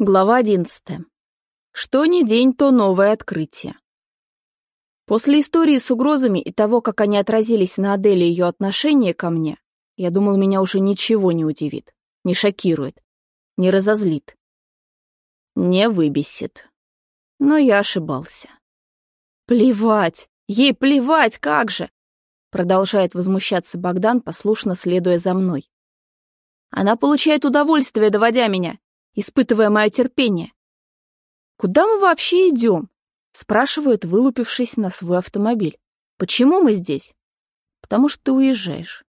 Глава одиннадцатая. Что ни день, то новое открытие. После истории с угрозами и того, как они отразились на Аделе ее отношение ко мне, я думал, меня уже ничего не удивит, не шокирует, не разозлит, не выбесит. Но я ошибался. Плевать, ей плевать, как же! Продолжает возмущаться Богдан, послушно следуя за мной. Она получает удовольствие, доводя меня, испытывая мое терпение. «Куда мы вообще идем?» — спрашивает, вылупившись на свой автомобиль. «Почему мы здесь?» «Потому что ты уезжаешь».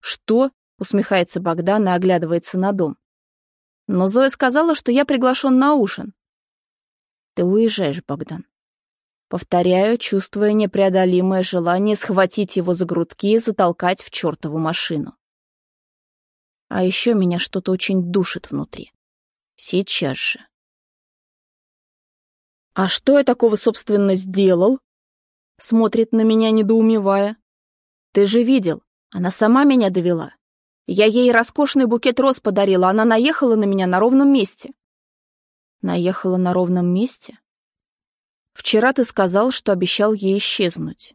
«Что?» — усмехается Богдан и оглядывается на дом. «Но Зоя сказала, что я приглашен на ужин». «Ты уезжаешь, Богдан». Повторяю, чувствуя непреодолимое желание схватить его за грудки и затолкать в чертову машину. А еще меня что-то очень душит внутри. Сейчас же. «А что я такого, собственно, сделал?» Смотрит на меня, недоумевая. «Ты же видел, она сама меня довела. Я ей роскошный букет роз подарила, она наехала на меня на ровном месте». «Наехала на ровном месте?» «Вчера ты сказал, что обещал ей исчезнуть.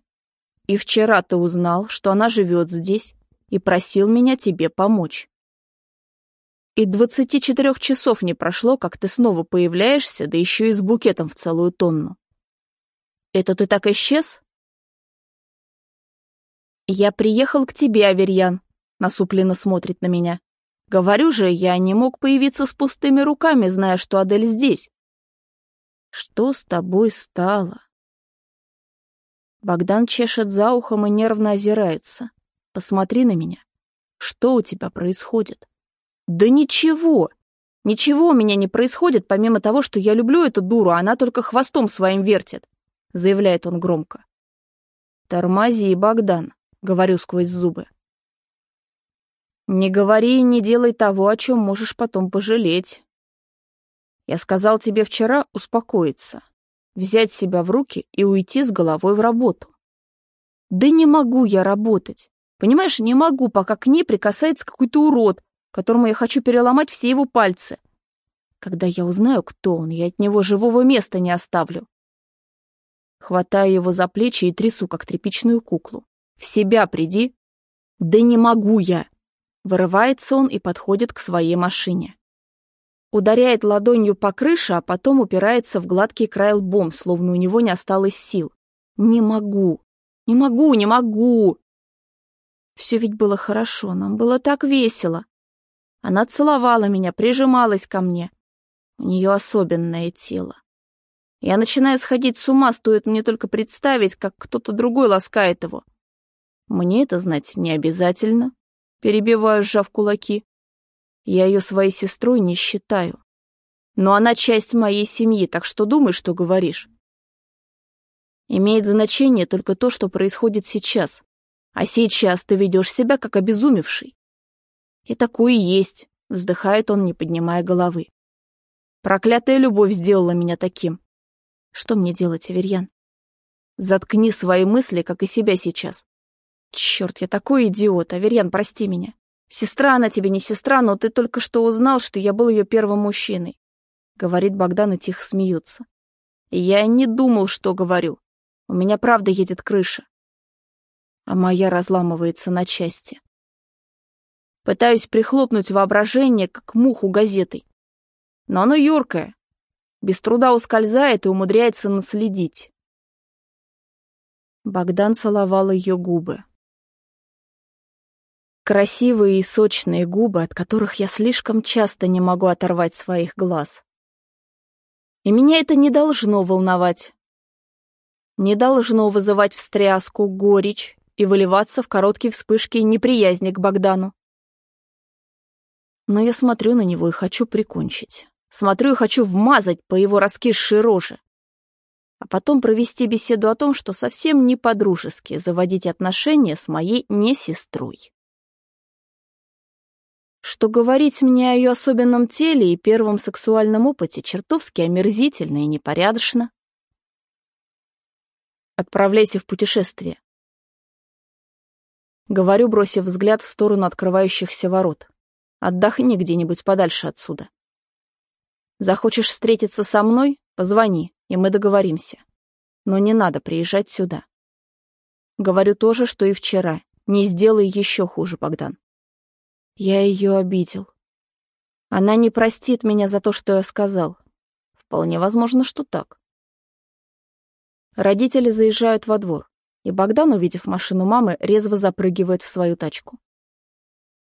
И вчера ты узнал, что она живет здесь и просил меня тебе помочь. И двадцати четырех часов не прошло, как ты снова появляешься, да еще и с букетом в целую тонну. Это ты так исчез? Я приехал к тебе, Аверьян, насупленно смотрит на меня. Говорю же, я не мог появиться с пустыми руками, зная, что Адель здесь. Что с тобой стало? Богдан чешет за ухом и нервно озирается. Посмотри на меня. Что у тебя происходит? Да ничего. Ничего у меня не происходит, помимо того, что я люблю эту дуру, а она только хвостом своим вертит, заявляет он громко. Тормози, Богдан, говорю сквозь зубы. Не говори и не делай того, о чем можешь потом пожалеть. Я сказал тебе вчера успокоиться, взять себя в руки и уйти с головой в работу. Да не могу я работать. Понимаешь, не могу, пока к ней прикасается какой-то урод, которому я хочу переломать все его пальцы. Когда я узнаю, кто он, я от него живого места не оставлю. Хватаю его за плечи и трясу, как тряпичную куклу. «В себя приди!» «Да не могу я!» Вырывается он и подходит к своей машине. Ударяет ладонью по крыше, а потом упирается в гладкий край лбом, словно у него не осталось сил. «Не могу! Не могу, не могу!» Все ведь было хорошо, нам было так весело. Она целовала меня, прижималась ко мне. У нее особенное тело. Я начинаю сходить с ума, стоит мне только представить, как кто-то другой ласкает его. Мне это знать не обязательно. Перебиваю, сжав кулаки. Я ее своей сестрой не считаю. Но она часть моей семьи, так что думай, что говоришь. Имеет значение только то, что происходит сейчас. А сейчас ты ведешь себя как обезумевший. И такое есть, вздыхает он, не поднимая головы. Проклятая любовь сделала меня таким. Что мне делать, Аверьян? Заткни свои мысли, как и себя сейчас. Черт, я такой идиот, Аверьян, прости меня. Сестра она тебе не сестра, но ты только что узнал, что я был ее первым мужчиной. Говорит Богдан и тихо смеется. Я не думал, что говорю. У меня правда едет крыша. А моя разламывается на части. Пытаюсь прихлопнуть воображение, как муху газетой. Но оно юркое. Без труда ускользает и умудряется наследить. Богдан целовал ее губы. Красивые и сочные губы, от которых я слишком часто не могу оторвать своих глаз. И меня это не должно волновать. Не должно вызывать встряску, горечь и выливаться в короткие вспышки неприязни к Богдану. Но я смотрю на него и хочу прикончить. Смотрю и хочу вмазать по его раскисшей роже. А потом провести беседу о том, что совсем не по-дружески заводить отношения с моей не сестрой. Что говорить мне о ее особенном теле и первом сексуальном опыте чертовски омерзительно и непорядочно. Отправляйся в путешествие. Говорю, бросив взгляд в сторону открывающихся ворот. Отдохни где-нибудь подальше отсюда. Захочешь встретиться со мной — позвони, и мы договоримся. Но не надо приезжать сюда. Говорю то же, что и вчера. Не сделай еще хуже, Богдан. Я ее обидел. Она не простит меня за то, что я сказал. Вполне возможно, что так. Родители заезжают во двор, и Богдан, увидев машину мамы, резво запрыгивает в свою тачку.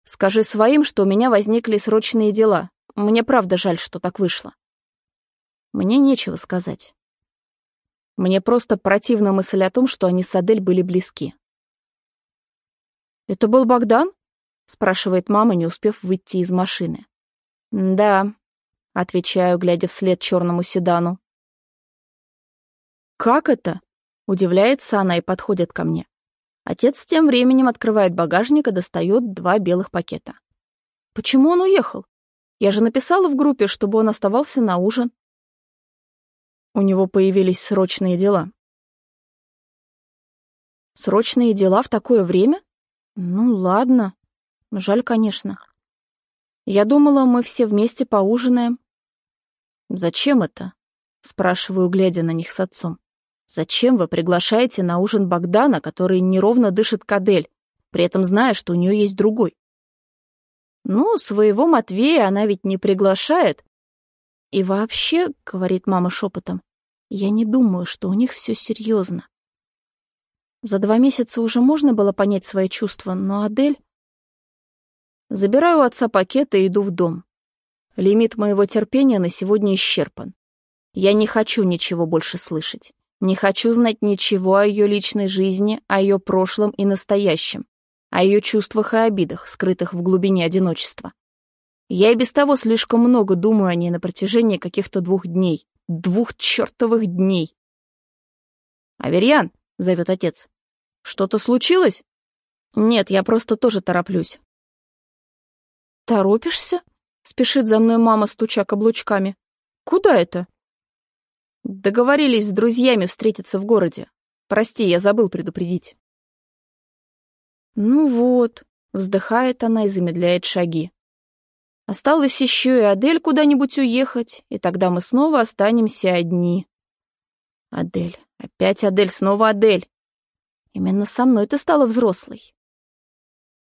«Скажи своим, что у меня возникли срочные дела. Мне правда жаль, что так вышло». Мне нечего сказать. Мне просто противна мысль о том, что они с Адель были близки. «Это был Богдан?» — спрашивает мама, не успев выйти из машины. «Да», — отвечаю, глядя вслед черному седану. «Как это?» — удивляется она и подходит ко мне. Отец тем временем открывает багажник и достает два белых пакета. «Почему он уехал? Я же написала в группе, чтобы он оставался на ужин». У него появились срочные дела. Срочные дела в такое время? Ну, ладно. Жаль, конечно. Я думала, мы все вместе поужинаем. Зачем это? Спрашиваю, глядя на них с отцом. Зачем вы приглашаете на ужин Богдана, который неровно дышит кадель, при этом зная, что у нее есть другой? Ну, своего Матвея она ведь не приглашает. И вообще, говорит мама шепотом, я не думаю, что у них все серьезно. За два месяца уже можно было понять свои чувства, но Адель... Забираю у отца пакет и иду в дом. Лимит моего терпения на сегодня исчерпан. Я не хочу ничего больше слышать. Не хочу знать ничего о ее личной жизни, о ее прошлом и настоящем, о ее чувствах и обидах, скрытых в глубине одиночества. Я и без того слишком много думаю о ней на протяжении каких-то двух дней. Двух чертовых дней. «Аверьян!» — зовет отец. «Что-то случилось?» «Нет, я просто тоже тороплюсь». «Торопишься?» — спешит за мной мама, стуча каблучками. «Куда это?» «Договорились с друзьями встретиться в городе. Прости, я забыл предупредить». «Ну вот», — вздыхает она и замедляет шаги. Осталось еще и Адель куда-нибудь уехать, и тогда мы снова останемся одни. Адель, опять Адель, снова Адель. Именно со мной ты стала взрослой.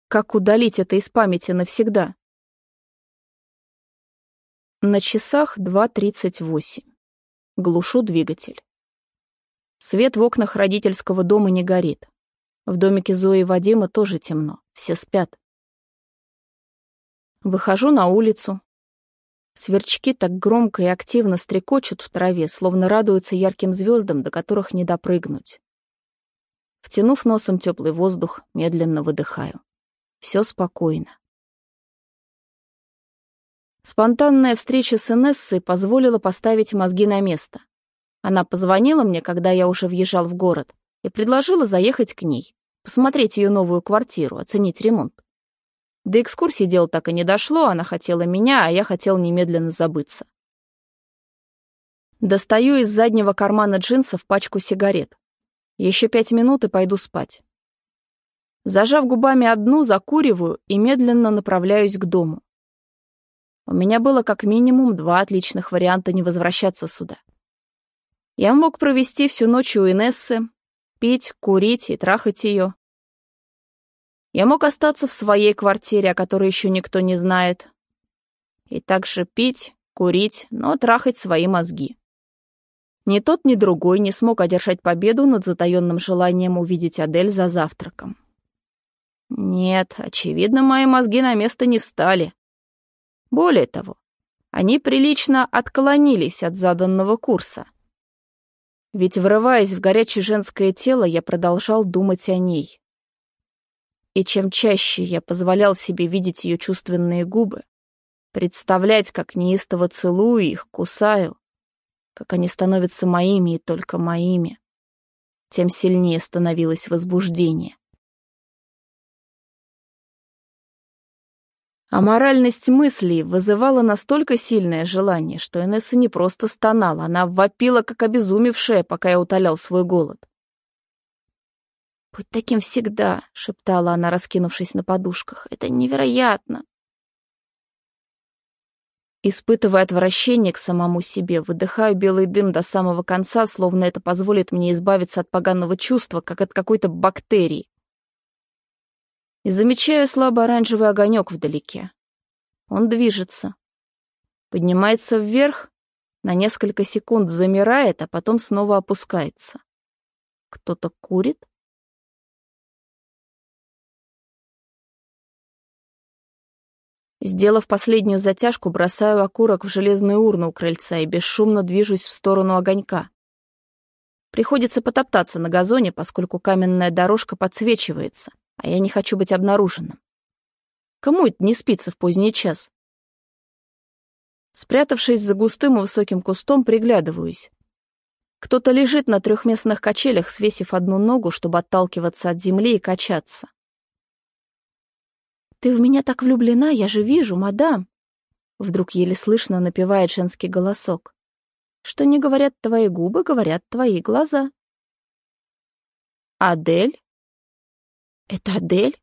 Как удалить это из памяти навсегда? На часах 2.38. Глушу двигатель. Свет в окнах родительского дома не горит. В домике Зои и Вадима тоже темно, все спят. Выхожу на улицу. Сверчки так громко и активно стрекочут в траве, словно радуются ярким звездам, до которых не допрыгнуть. Втянув носом теплый воздух, медленно выдыхаю. Все спокойно. Спонтанная встреча с Инессой позволила поставить мозги на место. Она позвонила мне, когда я уже въезжал в город, и предложила заехать к ней, посмотреть ее новую квартиру, оценить ремонт. До экскурсии дело так и не дошло, она хотела меня, а я хотел немедленно забыться. Достаю из заднего кармана джинсов пачку сигарет. Еще пять минут и пойду спать. Зажав губами одну, закуриваю и медленно направляюсь к дому. У меня было как минимум два отличных варианта не возвращаться сюда. Я мог провести всю ночь у Инессы, пить, курить и трахать ее, я мог остаться в своей квартире, о которой еще никто не знает, и также пить, курить, но трахать свои мозги. Ни тот, ни другой не смог одержать победу над затаенным желанием увидеть Адель за завтраком. Нет, очевидно, мои мозги на место не встали. Более того, они прилично отклонились от заданного курса. Ведь, врываясь в горячее женское тело, я продолжал думать о ней. И чем чаще я позволял себе видеть ее чувственные губы, представлять, как неистово целую их, кусаю, как они становятся моими и только моими, тем сильнее становилось возбуждение. А моральность мыслей вызывала настолько сильное желание, что Энесса не просто стонала, она вопила, как обезумевшая, пока я утолял свой голод. «Будь таким всегда», — шептала она, раскинувшись на подушках. «Это невероятно». Испытывая отвращение к самому себе, выдыхаю белый дым до самого конца, словно это позволит мне избавиться от поганого чувства, как от какой-то бактерии. И замечаю слабо оранжевый огонек вдалеке. Он движется. Поднимается вверх, на несколько секунд замирает, а потом снова опускается. Кто-то курит? Сделав последнюю затяжку, бросаю окурок в железную урну у крыльца и бесшумно движусь в сторону огонька. Приходится потоптаться на газоне, поскольку каменная дорожка подсвечивается, а я не хочу быть обнаруженным. Кому это не спится в поздний час? Спрятавшись за густым и высоким кустом, приглядываюсь. Кто-то лежит на трехместных качелях, свесив одну ногу, чтобы отталкиваться от земли и качаться. «Ты в меня так влюблена, я же вижу, мадам!» Вдруг еле слышно напевает женский голосок. «Что не говорят твои губы, говорят твои глаза». «Адель?» «Это Адель?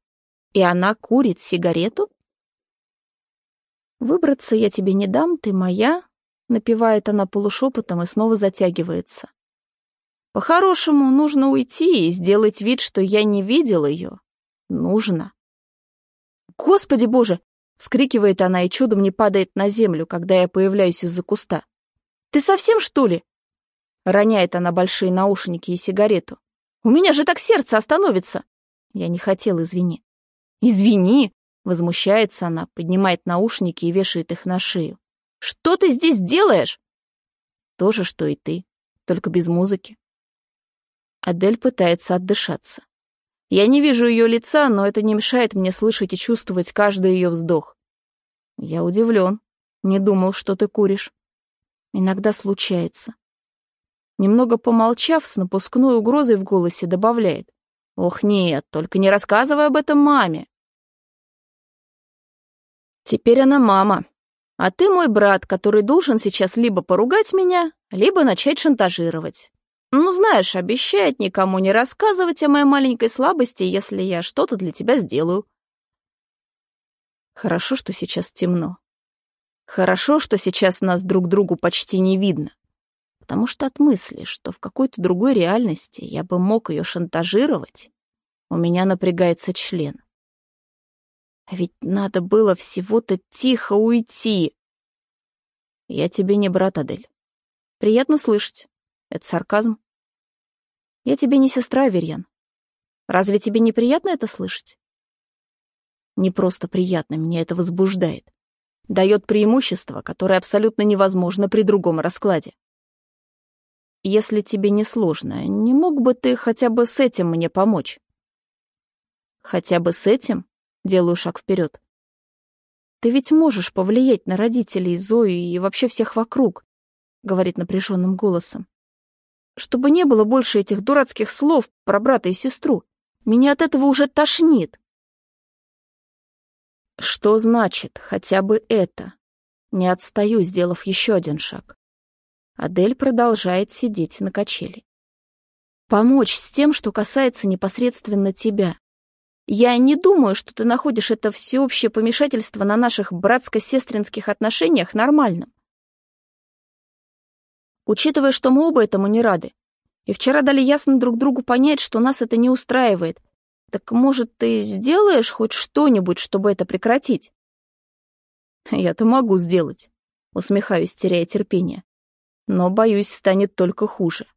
И она курит сигарету?» «Выбраться я тебе не дам, ты моя», — напевает она полушепотом и снова затягивается. «По-хорошему, нужно уйти и сделать вид, что я не видел ее. Нужно». «Господи боже!» — вскрикивает она и чудом не падает на землю, когда я появляюсь из-за куста. «Ты совсем, что ли?» Роняет она большие наушники и сигарету. «У меня же так сердце остановится!» Я не хотел, извини. «Извини!» — возмущается она, поднимает наушники и вешает их на шею. «Что ты здесь делаешь?» «То же, что и ты, только без музыки». Адель пытается отдышаться. Я не вижу ее лица, но это не мешает мне слышать и чувствовать каждый ее вздох. Я удивлен. Не думал, что ты куришь. Иногда случается. Немного помолчав, с напускной угрозой в голосе добавляет. Ох, нет, только не рассказывай об этом маме. Теперь она мама. А ты мой брат, который должен сейчас либо поругать меня, либо начать шантажировать. Ну, знаешь, обещает никому не рассказывать о моей маленькой слабости, если я что-то для тебя сделаю. Хорошо, что сейчас темно. Хорошо, что сейчас нас друг другу почти не видно. Потому что от мысли, что в какой-то другой реальности я бы мог ее шантажировать, у меня напрягается член. А ведь надо было всего-то тихо уйти. Я тебе не брат, Адель. Приятно слышать. Это сарказм. Я тебе не сестра, Верьян. Разве тебе неприятно это слышать? Не просто приятно, меня это возбуждает. Дает преимущество, которое абсолютно невозможно при другом раскладе. Если тебе не сложно, не мог бы ты хотя бы с этим мне помочь? Хотя бы с этим? Делаю шаг вперед. Ты ведь можешь повлиять на родителей Зои и вообще всех вокруг, говорит напряженным голосом чтобы не было больше этих дурацких слов про брата и сестру. Меня от этого уже тошнит. Что значит хотя бы это? Не отстаю, сделав еще один шаг. Адель продолжает сидеть на качели. Помочь с тем, что касается непосредственно тебя. Я не думаю, что ты находишь это всеобщее помешательство на наших братско-сестринских отношениях нормальным. Учитывая, что мы оба этому не рады, и вчера дали ясно друг другу понять, что нас это не устраивает, так, может, ты сделаешь хоть что-нибудь, чтобы это прекратить? Я-то могу сделать, усмехаюсь, теряя терпение. Но, боюсь, станет только хуже.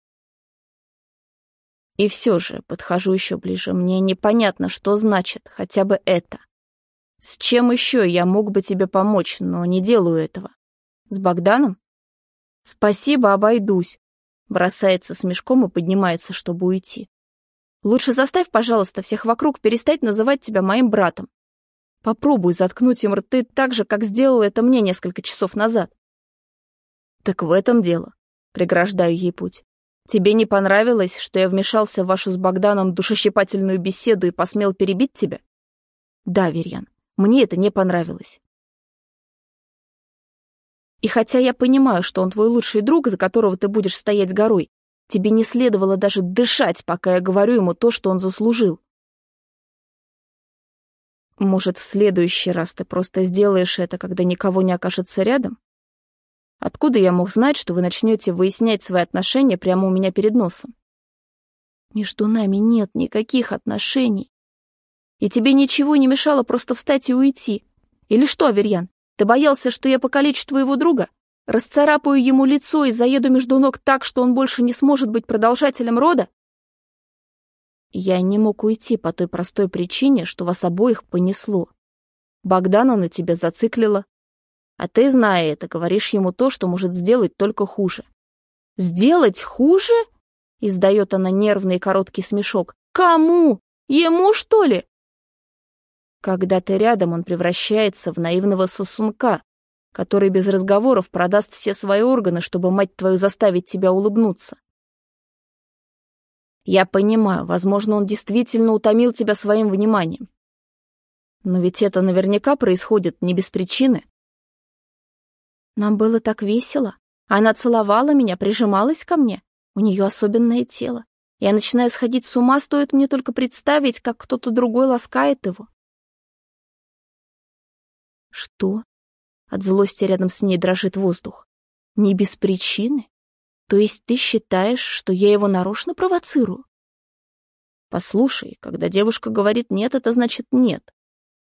И все же, подхожу еще ближе, мне непонятно, что значит хотя бы это. С чем еще я мог бы тебе помочь, но не делаю этого? С Богданом? «Спасибо, обойдусь», — бросается с мешком и поднимается, чтобы уйти. «Лучше заставь, пожалуйста, всех вокруг перестать называть тебя моим братом. Попробуй заткнуть им рты так же, как сделал это мне несколько часов назад». «Так в этом дело», — преграждаю ей путь. «Тебе не понравилось, что я вмешался в вашу с Богданом душещипательную беседу и посмел перебить тебя?» «Да, Верьян, мне это не понравилось. И хотя я понимаю, что он твой лучший друг, за которого ты будешь стоять горой, тебе не следовало даже дышать, пока я говорю ему то, что он заслужил. Может, в следующий раз ты просто сделаешь это, когда никого не окажется рядом? Откуда я мог знать, что вы начнете выяснять свои отношения прямо у меня перед носом? Между нами нет никаких отношений. И тебе ничего не мешало просто встать и уйти. Или что, Аверьян, ты боялся, что я покалечу твоего друга? Расцарапаю ему лицо и заеду между ног так, что он больше не сможет быть продолжателем рода? Я не мог уйти по той простой причине, что вас обоих понесло. Богдана на тебя зациклила. А ты, зная это, говоришь ему то, что может сделать только хуже. «Сделать хуже?» — издает она нервный короткий смешок. «Кому? Ему, что ли?» Когда ты рядом, он превращается в наивного сосунка, который без разговоров продаст все свои органы, чтобы, мать твою, заставить тебя улыбнуться. Я понимаю, возможно, он действительно утомил тебя своим вниманием. Но ведь это наверняка происходит не без причины. Нам было так весело. Она целовала меня, прижималась ко мне. У нее особенное тело. Я начинаю сходить с ума, стоит мне только представить, как кто-то другой ласкает его. Что? От злости рядом с ней дрожит воздух. Не без причины? То есть ты считаешь, что я его нарочно провоцирую? Послушай, когда девушка говорит «нет», это значит «нет».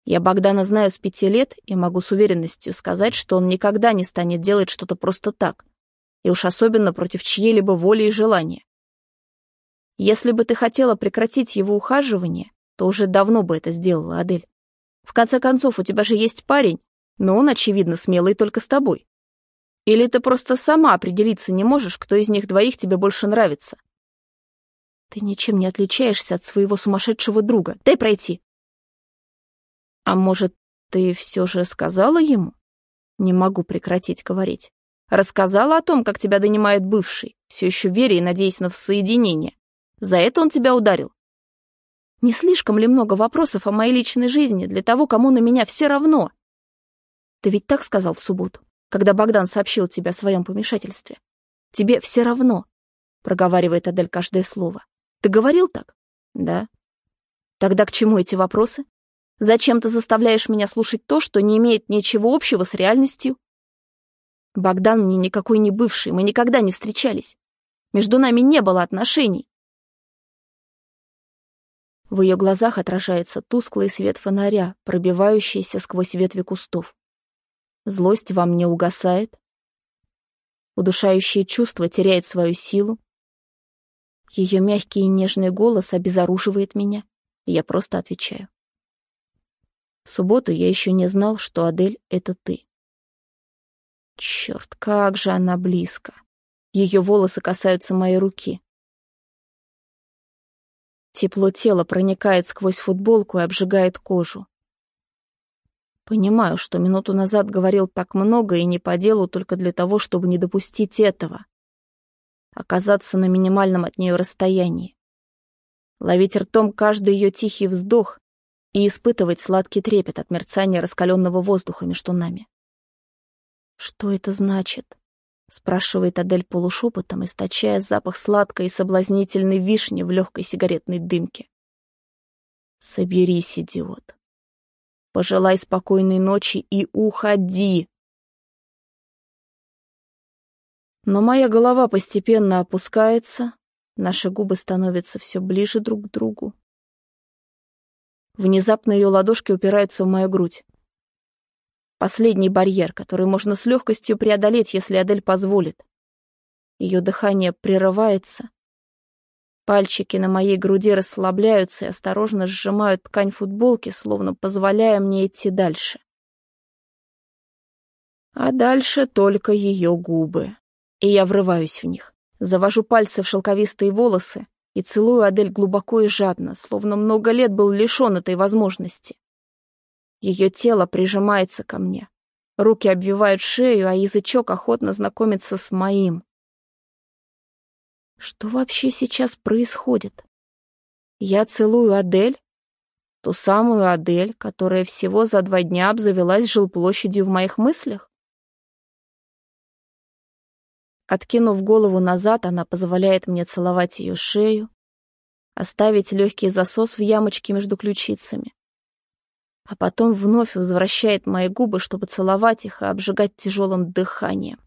Я Богдана знаю с пяти лет и могу с уверенностью сказать, что он никогда не станет делать что-то просто так, и уж особенно против чьей-либо воли и желания. Если бы ты хотела прекратить его ухаживание, то уже давно бы это сделала, Адель. В конце концов, у тебя же есть парень, но он, очевидно, смелый только с тобой. Или ты просто сама определиться не можешь, кто из них двоих тебе больше нравится? Ты ничем не отличаешься от своего сумасшедшего друга. Дай пройти. А может, ты все же сказала ему? Не могу прекратить говорить. Рассказала о том, как тебя донимает бывший, все еще веря и надеясь на воссоединение. За это он тебя ударил. Не слишком ли много вопросов о моей личной жизни для того, кому на меня все равно? Ты ведь так сказал в субботу, когда Богдан сообщил тебе о своем помешательстве. Тебе все равно, проговаривает Адель каждое слово. Ты говорил так? Да. Тогда к чему эти вопросы? Зачем ты заставляешь меня слушать то, что не имеет ничего общего с реальностью? Богдан мне никакой не бывший, мы никогда не встречались. Между нами не было отношений. В ее глазах отражается тусклый свет фонаря, пробивающийся сквозь ветви кустов. Злость вам не угасает. Удушающее чувство теряет свою силу. Ее мягкий и нежный голос обезоруживает меня, и я просто отвечаю. В субботу я еще не знал, что Адель — это ты. Черт, как же она близко. Ее волосы касаются моей руки. Тепло тела проникает сквозь футболку и обжигает кожу. Понимаю, что минуту назад говорил так много и не по делу только для того, чтобы не допустить этого. Оказаться на минимальном от нее расстоянии. Ловить ртом каждый ее тихий вздох и испытывать сладкий трепет от мерцания раскаленного воздуха между нами. «Что это значит?» — спрашивает Адель полушепотом, источая запах сладкой и соблазнительной вишни в легкой сигаретной дымке. «Соберись, идиот. Пожелай спокойной ночи и уходи!» Но моя голова постепенно опускается, наши губы становятся все ближе друг к другу. Внезапно ее ладошки упираются в мою грудь. Последний барьер, который можно с легкостью преодолеть, если Адель позволит. Ее дыхание прерывается. Пальчики на моей груди расслабляются и осторожно сжимают ткань футболки, словно позволяя мне идти дальше. А дальше только ее губы. И я врываюсь в них. Завожу пальцы в шелковистые волосы и целую Адель глубоко и жадно, словно много лет был лишен этой возможности. Ее тело прижимается ко мне. Руки обвивают шею, а язычок охотно знакомится с моим. Что вообще сейчас происходит? Я целую Адель? Ту самую Адель, которая всего за два дня обзавелась жилплощадью в моих мыслях? Откинув голову назад, она позволяет мне целовать ее шею, оставить легкий засос в ямочке между ключицами а потом вновь возвращает мои губы, чтобы целовать их и обжигать тяжелым дыханием.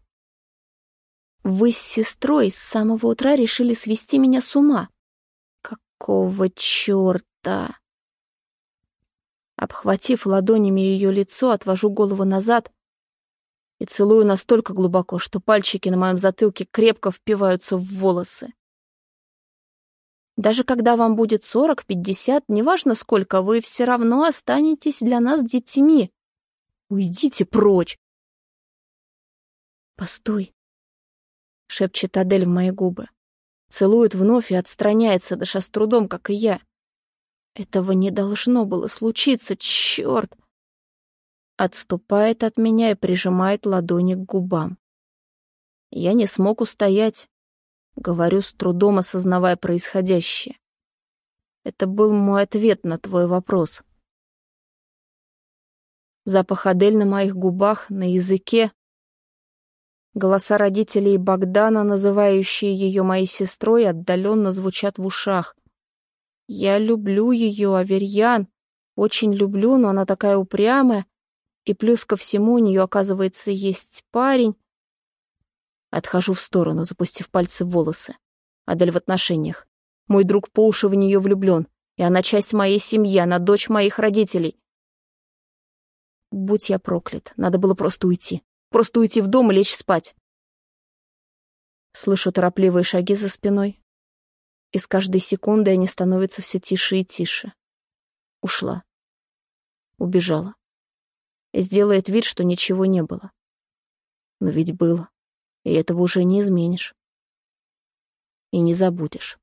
Вы с сестрой с самого утра решили свести меня с ума. Какого черта? Обхватив ладонями ее лицо, отвожу голову назад и целую настолько глубоко, что пальчики на моем затылке крепко впиваются в волосы. Даже когда вам будет сорок, пятьдесят, неважно сколько, вы все равно останетесь для нас детьми. Уйдите прочь. Постой. Шепчет Адель в мои губы. Целует вновь и отстраняется, дыша с трудом, как и я. Этого не должно было случиться, черт! Отступает от меня и прижимает ладони к губам. Я не смог устоять. Говорю с трудом, осознавая происходящее. Это был мой ответ на твой вопрос. Запах Адель на моих губах, на языке. Голоса родителей Богдана, называющие ее моей сестрой, отдаленно звучат в ушах. Я люблю ее, Аверьян, очень люблю, но она такая упрямая, и плюс ко всему у нее, оказывается, есть парень. Отхожу в сторону, запустив пальцы в волосы. Адель в отношениях. Мой друг по уши в нее влюблен, и она часть моей семьи, она дочь моих родителей. Будь я проклят, надо было просто уйти. Просто уйти в дом и лечь спать. Слышу торопливые шаги за спиной, и с каждой секундой они становятся все тише и тише. Ушла. Убежала. Сделает вид, что ничего не было. Но ведь было. И этого уже не изменишь. И не забудешь.